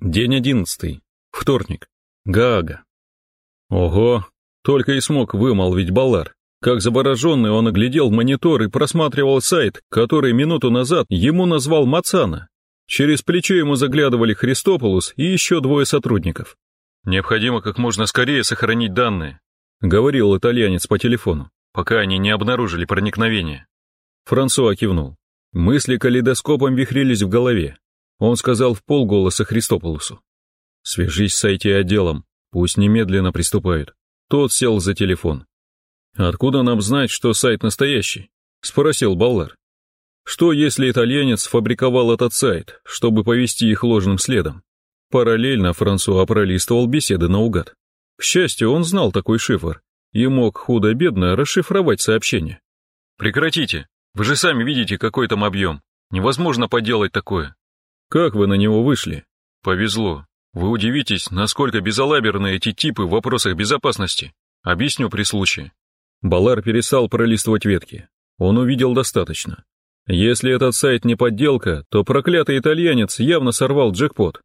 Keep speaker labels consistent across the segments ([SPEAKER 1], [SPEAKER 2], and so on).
[SPEAKER 1] День одиннадцатый. Вторник. Гаага. Ого, только и смог вымолвить Балар. Как завороженный он оглядел монитор и просматривал сайт, который минуту назад ему назвал Мацана. Через плечо ему заглядывали Христополус и еще двое сотрудников. «Необходимо как можно скорее сохранить данные», — говорил итальянец по телефону, пока они не обнаружили проникновение. Франсуа кивнул. Мысли калейдоскопом вихрились в голове. Он сказал в полголоса Христополусу. «Свяжись с IT-отделом, пусть немедленно приступают». Тот сел за телефон. «Откуда нам знать, что сайт настоящий?» — спросил Баллар. «Что, если итальянец фабриковал этот сайт, чтобы повести их ложным следом?» Параллельно Франсуа пролистывал беседы наугад. К счастью, он знал такой шифр и мог худо-бедно расшифровать сообщение. «Прекратите! Вы же сами видите, какой там объем. Невозможно поделать такое. Как вы на него вышли? Повезло. Вы удивитесь, насколько безалаберны эти типы в вопросах безопасности. Объясню при случае. Балар перестал пролистывать ветки. Он увидел достаточно. Если этот сайт не подделка, то проклятый итальянец явно сорвал джекпот.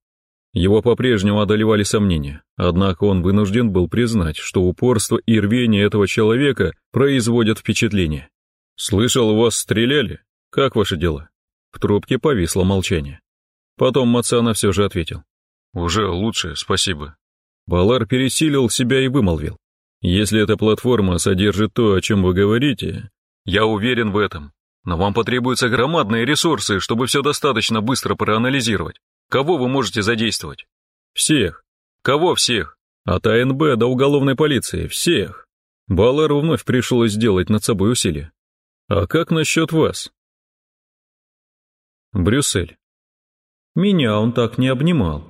[SPEAKER 1] Его по-прежнему одолевали сомнения, однако он вынужден был признать, что упорство и рвение этого человека производят впечатление. «Слышал, у вас стреляли? Как ваше дело?» В трубке повисло молчание. Потом Мацана все же ответил. «Уже лучше, спасибо». Балар пересилил себя и вымолвил. «Если эта платформа содержит то, о чем вы говорите, я уверен в этом. Но вам потребуются громадные ресурсы, чтобы все достаточно быстро проанализировать. Кого вы можете задействовать? Всех. Кого всех? От АНБ до уголовной полиции. Всех. Балару вновь пришлось сделать над собой усилие. А как насчет вас? Брюссель. Меня он так не обнимал.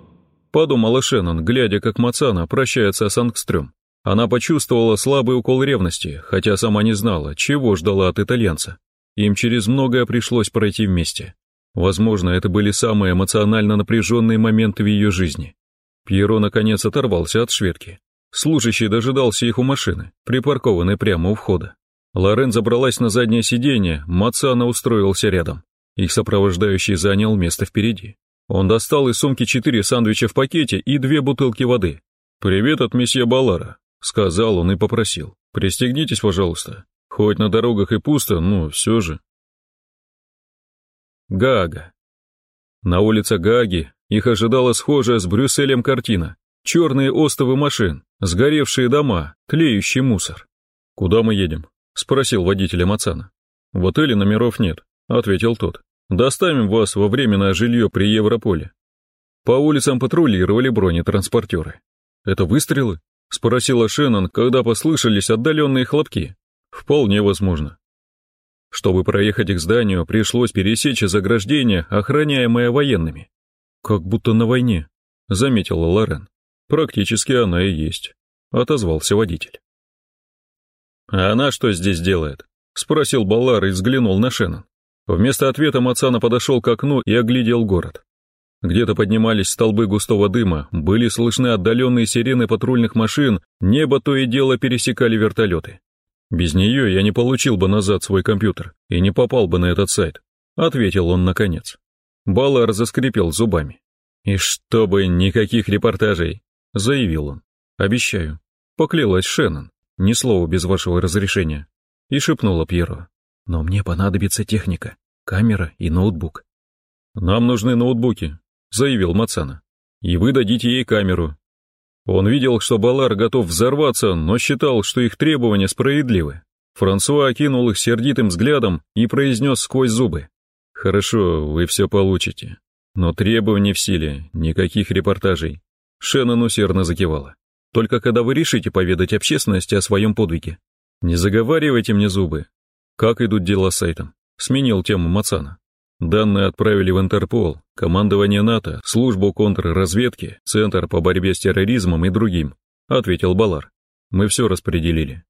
[SPEAKER 1] Подумала Шеннон, глядя, как Мацана прощается с Ангстрём. Она почувствовала слабый укол ревности, хотя сама не знала, чего ждала от итальянца. Им через многое пришлось пройти вместе. Возможно, это были самые эмоционально напряженные моменты в ее жизни. Пьеро наконец оторвался от шведки. Служащий дожидался их у машины, припаркованной прямо у входа. Лорен забралась на заднее сиденье, Мацана устроился рядом. Их сопровождающий занял место впереди. Он достал из сумки четыре сандвича в пакете и две бутылки воды. «Привет от месье Балара», — сказал он и попросил. «Пристегнитесь, пожалуйста. Хоть на дорогах и пусто, но все же». Гага. На улице Гаги их ожидала схожая с Брюсселем картина. Черные остовы машин, сгоревшие дома, тлеющий мусор. «Куда мы едем?» — спросил водителя Мацана. «В отеле номеров нет», — ответил тот. Доставим вас во временное жилье при Европоле. По улицам патрулировали бронетранспортеры. Это выстрелы? Спросила Шеннон, когда послышались отдаленные хлопки. Вполне возможно. Чтобы проехать к зданию, пришлось пересечь заграждение, охраняемое военными. Как будто на войне, заметила Лорен. Практически она и есть, отозвался водитель. А она что здесь делает? Спросил Балар и взглянул на Шеннон. Вместо ответа Мацана подошел к окну и оглядел город. Где-то поднимались столбы густого дыма, были слышны отдаленные сирены патрульных машин, небо то и дело пересекали вертолеты. Без нее я не получил бы назад свой компьютер и не попал бы на этот сайт, ответил он наконец. Баллар заскрипел зубами. «И чтобы никаких репортажей», — заявил он. «Обещаю». Поклялась Шеннон, ни слова без вашего разрешения, и шепнула Пьеро. Но мне понадобится техника, камера и ноутбук. Нам нужны ноутбуки, заявил Мацана. И вы дадите ей камеру. Он видел, что Балар готов взорваться, но считал, что их требования справедливы. Франсуа окинул их сердитым взглядом и произнес сквозь зубы. «Хорошо, вы все получите. Но требований в силе, никаких репортажей». Шеннон усердно закивала. «Только когда вы решите поведать общественности о своем подвиге. Не заговаривайте мне зубы, как идут дела с сайтом? Сменил тему Мацана. Данные отправили в Интерпол, командование НАТО, службу контрразведки, Центр по борьбе с терроризмом и другим, ответил Балар. Мы все распределили.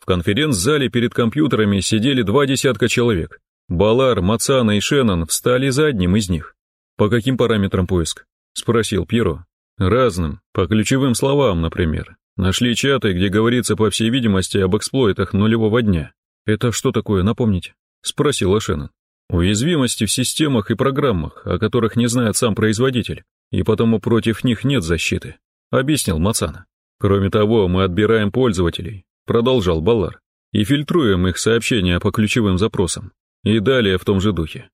[SPEAKER 1] В конференц-зале перед компьютерами сидели два десятка человек. Балар, Мацана и Шеннон встали за одним из них. «По каким параметрам поиск?» — спросил Пьеро. «Разным, по ключевым словам, например. Нашли чаты, где говорится, по всей видимости, об эксплойтах нулевого дня. Это что такое, напомните? Спросила Шеннон. Уязвимости в системах и программах, о которых не знает сам производитель, и потому против них нет защиты, объяснил Мацана. Кроме того, мы отбираем пользователей, продолжал Балар, и фильтруем их сообщения по ключевым запросам. И далее в том же духе.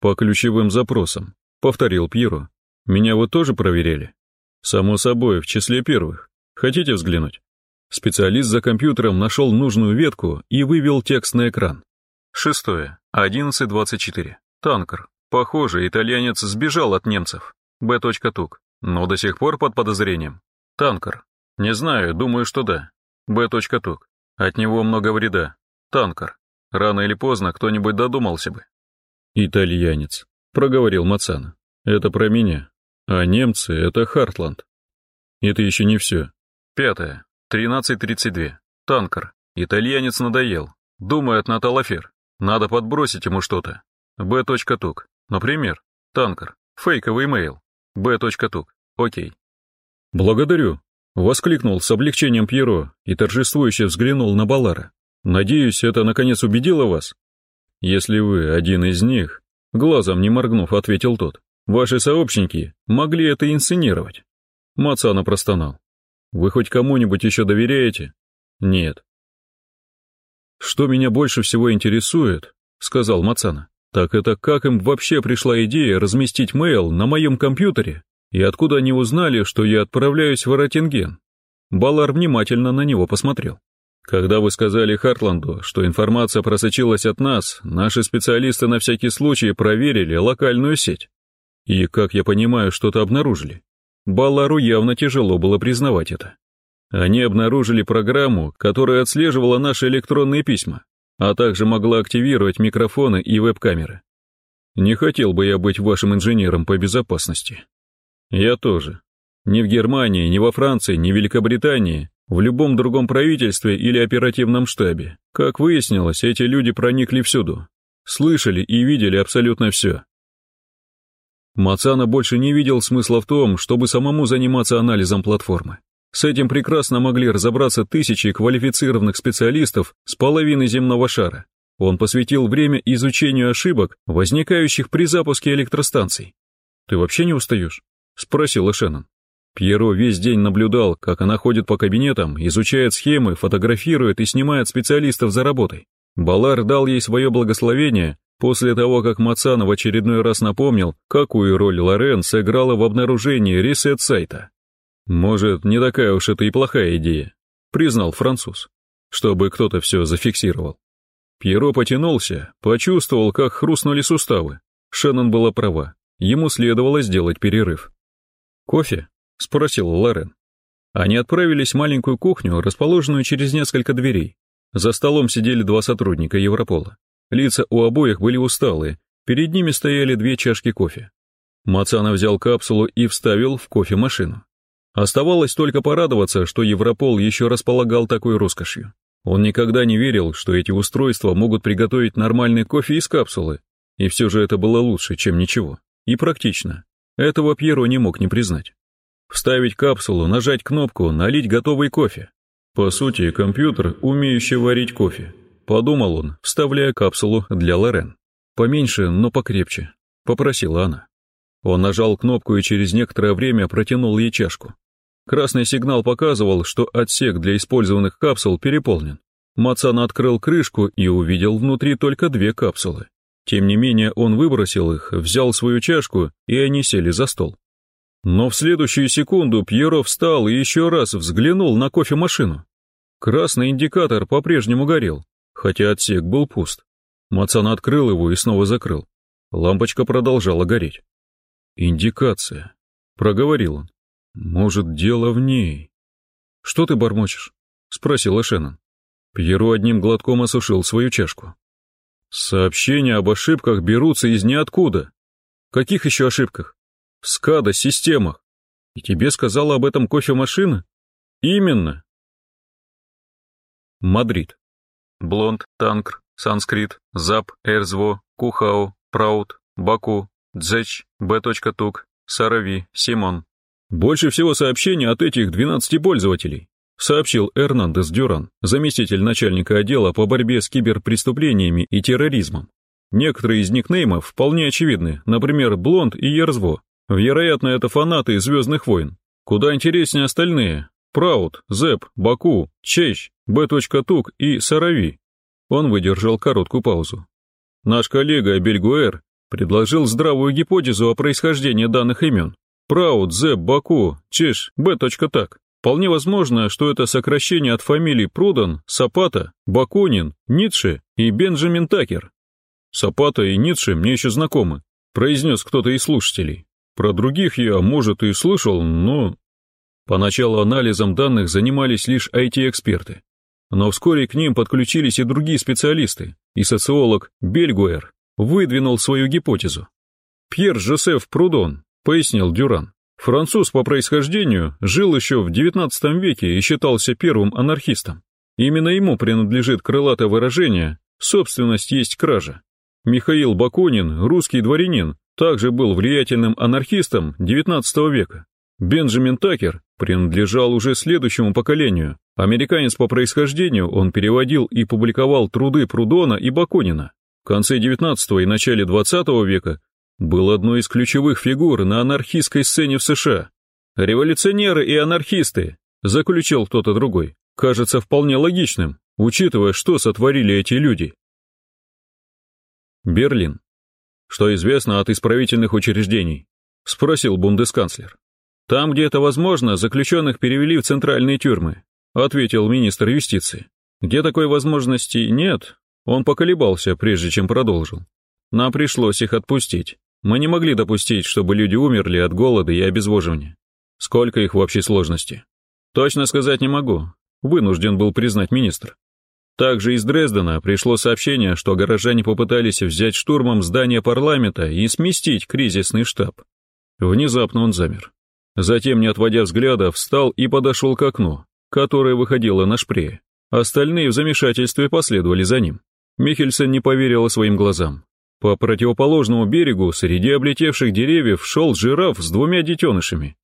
[SPEAKER 1] По ключевым запросам, повторил Пьеро. Меня вы тоже проверяли? Само собой, в числе первых. Хотите взглянуть? Специалист за компьютером нашел нужную ветку и вывел текст на экран. Шестое. 11.24. Танкер. Похоже, итальянец сбежал от немцев. Б. Тук. Но до сих пор под подозрением. Танкер. Не знаю, думаю, что да. Б. Тук. От него много вреда. Танкер. Рано или поздно кто-нибудь додумался бы. Итальянец, проговорил Мацана. Это про меня. А немцы — это Хартланд. Это еще не все. Пятое. 13.32. Танкер. Итальянец надоел. Думает на Талафер. Надо подбросить ему что-то. Б. Тук. Например, танкер. Фейковый имейл. Б. Тук. Окей. Благодарю, Воскликнул с облегчением Пьеро и торжествующе взглянул на Балара. «Надеюсь, это наконец убедило вас?» «Если вы один из них», — глазом не моргнув, ответил тот, «ваши сообщники могли это инсценировать». Мацана простонал. «Вы хоть кому-нибудь еще доверяете?» «Нет». «Что меня больше всего интересует», — сказал Мацана, «так это как им вообще пришла идея разместить мейл на моем компьютере и откуда они узнали, что я отправляюсь в Ротинген? Балар внимательно на него посмотрел. Когда вы сказали Хартланду, что информация просочилась от нас, наши специалисты на всякий случай проверили локальную сеть. И, как я понимаю, что-то обнаружили. Балару явно тяжело было признавать это. Они обнаружили программу, которая отслеживала наши электронные письма, а также могла активировать микрофоны и веб-камеры. Не хотел бы я быть вашим инженером по безопасности. Я тоже. Ни в Германии, ни во Франции, ни в Великобритании, в любом другом правительстве или оперативном штабе. Как выяснилось, эти люди проникли всюду. Слышали и видели абсолютно все. Мацана больше не видел смысла в том, чтобы самому заниматься анализом платформы. С этим прекрасно могли разобраться тысячи квалифицированных специалистов с половины земного шара. Он посвятил время изучению ошибок, возникающих при запуске электростанций. Ты вообще не устаешь? — спросила Шеннон. Пьеро весь день наблюдал, как она ходит по кабинетам, изучает схемы, фотографирует и снимает специалистов за работой. Балар дал ей свое благословение после того, как Мацана в очередной раз напомнил, какую роль Лорен сыграла в обнаружении ресет-сайта. «Может, не такая уж это и плохая идея», — признал француз, чтобы кто-то все зафиксировал. Пьеро потянулся, почувствовал, как хрустнули суставы. Шеннон была права, ему следовало сделать перерыв. «Кофе?» — спросил Лорен. Они отправились в маленькую кухню, расположенную через несколько дверей. За столом сидели два сотрудника Европола. Лица у обоих были усталые, перед ними стояли две чашки кофе. Мацана взял капсулу и вставил в кофемашину. Оставалось только порадоваться, что Европол еще располагал такой роскошью. Он никогда не верил, что эти устройства могут приготовить нормальный кофе из капсулы, и все же это было лучше, чем ничего, и практично. Этого Пьеро не мог не признать. Вставить капсулу, нажать кнопку, налить готовый кофе. По сути, компьютер, умеющий варить кофе. Подумал он, вставляя капсулу для Лорен. Поменьше, но покрепче, попросила она. Он нажал кнопку и через некоторое время протянул ей чашку. Красный сигнал показывал, что отсек для использованных капсул переполнен. Мацана открыл крышку и увидел внутри только две капсулы. Тем не менее он выбросил их, взял свою чашку, и они сели за стол. Но в следующую секунду Пьеро встал и еще раз взглянул на кофемашину. Красный индикатор по-прежнему горел, хотя отсек был пуст. Мацан открыл его и снова закрыл. Лампочка продолжала гореть. «Индикация», — проговорил он. «Может, дело в ней?» «Что ты бормочешь?» — спросила Шеннон. Пьеро одним глотком осушил свою чашку. Сообщения об ошибках берутся из ниоткуда. Каких еще ошибках? В СКАДА-системах. И тебе сказала об этом кофемашина? Именно. Мадрид. Блонд, Танкр, Санскрит, Зап, Эрзво, Кухау, Праут, Баку, Дзеч, Б. Тук, Сарави, Симон. Больше всего сообщений от этих 12 пользователей сообщил Эрнандес Дюран, заместитель начальника отдела по борьбе с киберпреступлениями и терроризмом. Некоторые из никнеймов вполне очевидны, например, Блонд и Ерзво. Вероятно, это фанаты «Звездных войн». Куда интереснее остальные. Праут, Зэп, Баку, Чещ, Б.Тук и Сарави. Он выдержал короткую паузу. Наш коллега Бельгуэр предложил здравую гипотезу о происхождении данных имен. Праут, Зэп, Баку, Чеш, Б.Так. Вполне возможно, что это сокращение от фамилий Прудан, Сапата, Бакунин, Ницше и Бенджамин Такер. Сапата и Ницше мне еще знакомы, произнес кто-то из слушателей. Про других я, может, и слышал, но... Поначалу анализом данных занимались лишь IT-эксперты. Но вскоре к ним подключились и другие специалисты, и социолог Бельгуэр выдвинул свою гипотезу. Пьер Жозеф Прудон, пояснил Дюран, француз по происхождению, жил еще в XIX веке и считался первым анархистом. Именно ему принадлежит крылатое выражение «собственность есть кража». Михаил Бакунин, русский дворянин, также был влиятельным анархистом XIX века. Бенджамин Такер принадлежал уже следующему поколению. Американец по происхождению, он переводил и публиковал труды Прудона и Бакунина. В конце XIX и начале XX века был одной из ключевых фигур на анархистской сцене в США. «Революционеры и анархисты», заключил кто-то другой, кажется вполне логичным, учитывая, что сотворили эти люди. Берлин. Что известно от исправительных учреждений? Спросил бундесканцлер. Там, где это возможно, заключенных перевели в центральные тюрьмы, ответил министр юстиции. Где такой возможности нет, он поколебался, прежде чем продолжил. Нам пришлось их отпустить. Мы не могли допустить, чтобы люди умерли от голода и обезвоживания. Сколько их в общей сложности? Точно сказать не могу. Вынужден был признать министр. Также из Дрездена пришло сообщение, что горожане попытались взять штурмом здание парламента и сместить кризисный штаб. Внезапно он замер. Затем, не отводя взгляда, встал и подошел к окну, которое выходило на шпрее. Остальные в замешательстве последовали за ним. Михельсон не поверил своим глазам. По противоположному берегу среди облетевших деревьев шел жираф с двумя детенышами.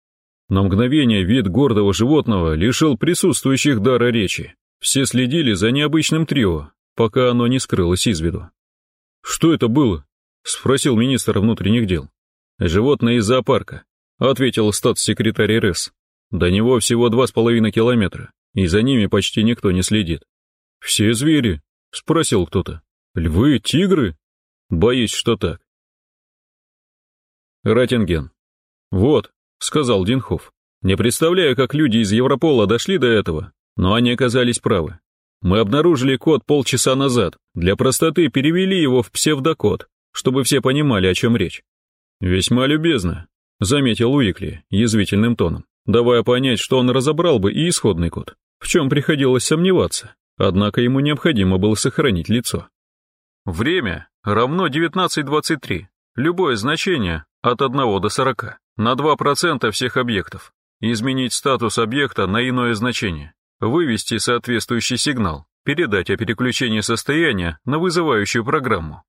[SPEAKER 1] На мгновение вид гордого животного лишил присутствующих дара речи. Все следили за необычным трио, пока оно не скрылось из виду. «Что это было?» — спросил министр внутренних дел. «Животное из зоопарка», — ответил статс-секретарь РС. «До него всего два с половиной километра, и за ними почти никто не следит». «Все звери?» — спросил кто-то. «Львы, тигры?» Боюсь, что так. Ратинген. Вот, сказал Динхов. Не представляю, как люди из Европола дошли до этого, но они оказались правы. Мы обнаружили код полчаса назад, для простоты перевели его в псевдокод, чтобы все понимали, о чем речь. Весьма любезно, заметил Уикли язвительным тоном, давая понять, что он разобрал бы и исходный код, в чем приходилось сомневаться, однако ему необходимо было сохранить лицо. Время равно 19.23. Любое значение от 1 до 40 на 2% всех объектов. Изменить статус объекта на иное значение. Вывести соответствующий сигнал. Передать о переключении состояния на вызывающую программу.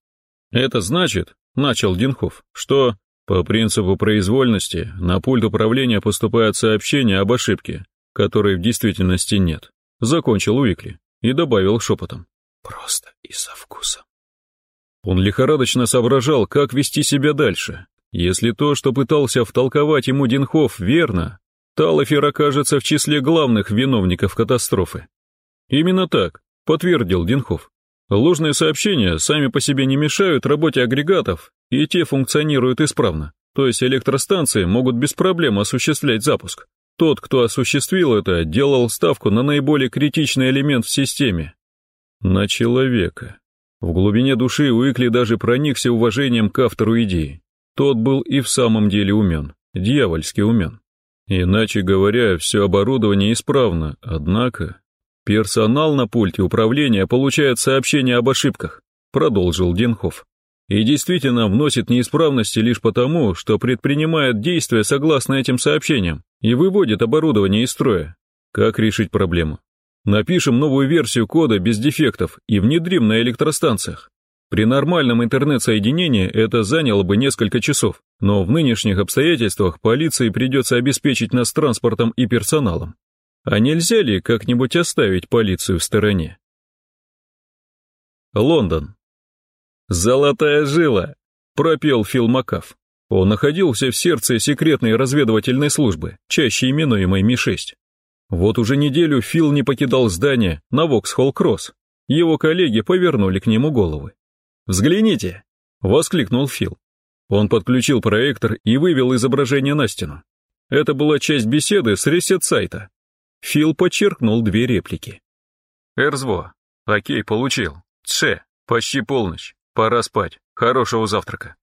[SPEAKER 1] Это значит, начал Динхов, что по принципу произвольности на пульт управления поступает сообщение об ошибке, которой в действительности нет. Закончил Уикли и добавил шепотом. Просто и со вкусом. Он лихорадочно соображал, как вести себя дальше. Если то, что пытался втолковать ему Динхов, верно, Талафер окажется в числе главных виновников катастрофы. Именно так, подтвердил Динхов. Ложные сообщения сами по себе не мешают работе агрегатов, и те функционируют исправно. То есть электростанции могут без проблем осуществлять запуск. Тот, кто осуществил это, делал ставку на наиболее критичный элемент в системе. На человека. В глубине души Уикли даже проникся уважением к автору идеи. Тот был и в самом деле умен, дьявольски умен. Иначе говоря, все оборудование исправно, однако... Персонал на пульте управления получает сообщения об ошибках, продолжил Денхов. И действительно вносит неисправности лишь потому, что предпринимает действия согласно этим сообщениям и выводит оборудование из строя. Как решить проблему? Напишем новую версию кода без дефектов и внедрим на электростанциях. При нормальном интернет-соединении это заняло бы несколько часов, но в нынешних обстоятельствах полиции придется обеспечить нас транспортом и персоналом. А нельзя ли как-нибудь оставить полицию в стороне? Лондон. «Золотая жила!» — пропел Фил Макаф. Он находился в сердце секретной разведывательной службы, чаще именуемой Ми-6. Вот уже неделю Фил не покидал здание на Воксхолл-Кросс. Его коллеги повернули к нему головы. «Взгляните!» — воскликнул Фил. Он подключил проектор и вывел изображение на стену. Это была часть беседы с Reset-сайта. Фил подчеркнул две реплики. «Эрзво. Окей, получил. Тше. Почти полночь. Пора спать. Хорошего завтрака».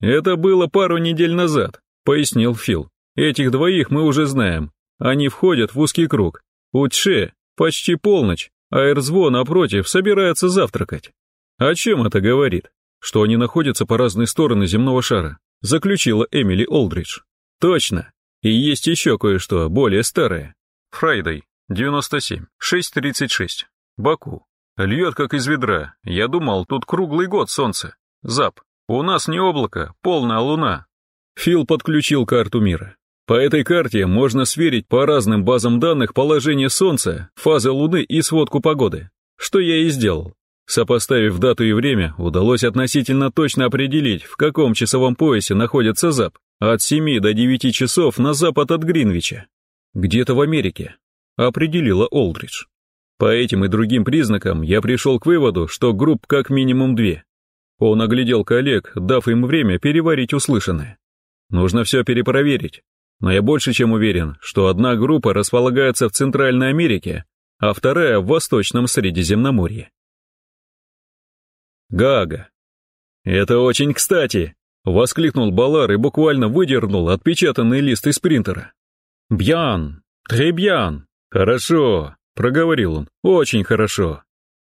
[SPEAKER 1] «Это было пару недель назад», — пояснил Фил. «Этих двоих мы уже знаем. Они входят в узкий круг. У Тше почти полночь, а Эрзво, напротив, собирается завтракать. О чем это говорит? Что они находятся по разные стороны земного шара, заключила Эмили Олдридж. Точно. И есть еще кое-что, более старое. Friday, 97, 6.36. Баку. Льет как из ведра. Я думал, тут круглый год солнце. Зап. У нас не облако, полная луна. Фил подключил карту мира. По этой карте можно сверить по разным базам данных положение Солнца, фазы Луны и сводку погоды. Что я и сделал. Сопоставив дату и время, удалось относительно точно определить, в каком часовом поясе находится ЗАП, от 7 до 9 часов на запад от Гринвича. Где-то в Америке, определила Олдридж. По этим и другим признакам я пришел к выводу, что групп как минимум две. Он оглядел коллег, дав им время переварить услышанное. Нужно все перепроверить. Но я больше чем уверен, что одна группа располагается в Центральной Америке, а вторая в Восточном Средиземноморье. Гага. «Это очень кстати!» — воскликнул Балар и буквально выдернул отпечатанный лист из принтера. «Бьян! Требьян! Хорошо!» — проговорил он. «Очень хорошо!»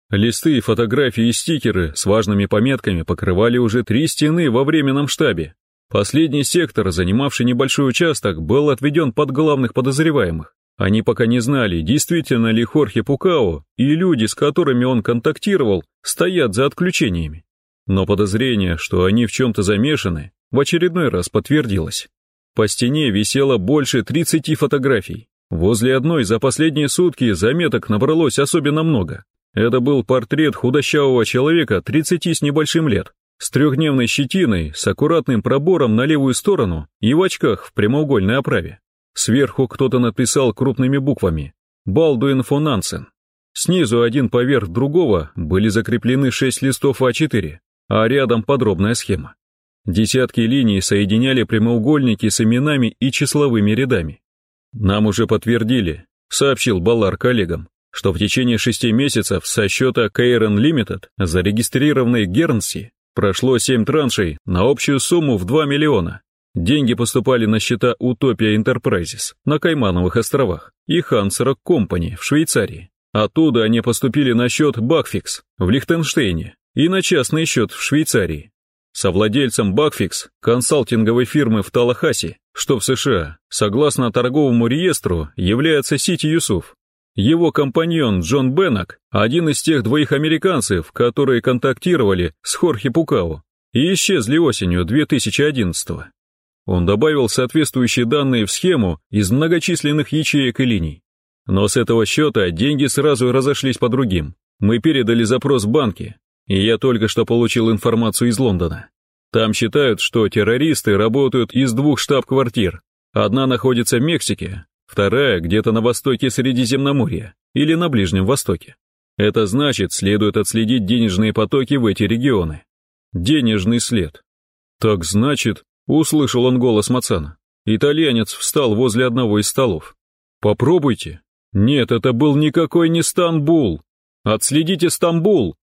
[SPEAKER 1] Листы, фотографии и стикеры с важными пометками покрывали уже три стены во временном штабе. Последний сектор, занимавший небольшой участок, был отведен под главных подозреваемых. Они пока не знали, действительно ли Хорхе Пукао и люди, с которыми он контактировал, стоят за отключениями. Но подозрение, что они в чем-то замешаны, в очередной раз подтвердилось. По стене висело больше 30 фотографий. Возле одной за последние сутки заметок набралось особенно много. Это был портрет худощавого человека 30 с небольшим лет, с трехдневной щетиной, с аккуратным пробором на левую сторону и в очках в прямоугольной оправе. Сверху кто-то написал крупными буквами «Балдуин фон Ансен». Снизу один поверх другого были закреплены шесть листов А4, а рядом подробная схема. Десятки линий соединяли прямоугольники с именами и числовыми рядами. «Нам уже подтвердили», — сообщил Баллар коллегам, что в течение шести месяцев со счета Кейрон Limited, зарегистрированной Гернси, прошло семь траншей на общую сумму в 2 миллиона. Деньги поступали на счета Утопия Enterprises на Каймановых островах и Хансера Компани в Швейцарии. Оттуда они поступили на счет Бакфикс в Лихтенштейне и на частный счет в Швейцарии. Совладельцем Бакфикс, консалтинговой фирмы в Талахаси, что в США, согласно торговому реестру, является Сити Юсуф, его компаньон Джон Беннок, один из тех двоих американцев, которые контактировали с Хорхе Пукао и исчезли осенью 2011 -го. Он добавил соответствующие данные в схему из многочисленных ячеек и линий. Но с этого счета деньги сразу разошлись по другим. Мы передали запрос в банки, я только что получил информацию из Лондона. Там считают, что террористы работают из двух штаб-квартир. Одна находится в Мексике, вторая где-то на востоке Средиземноморья или на Ближнем Востоке. Это значит, следует отследить денежные потоки в эти регионы. Денежный след. Так значит, услышал он голос Мацана. Итальянец встал возле одного из столов. Попробуйте. Нет, это был никакой не Стамбул. Отследите Стамбул,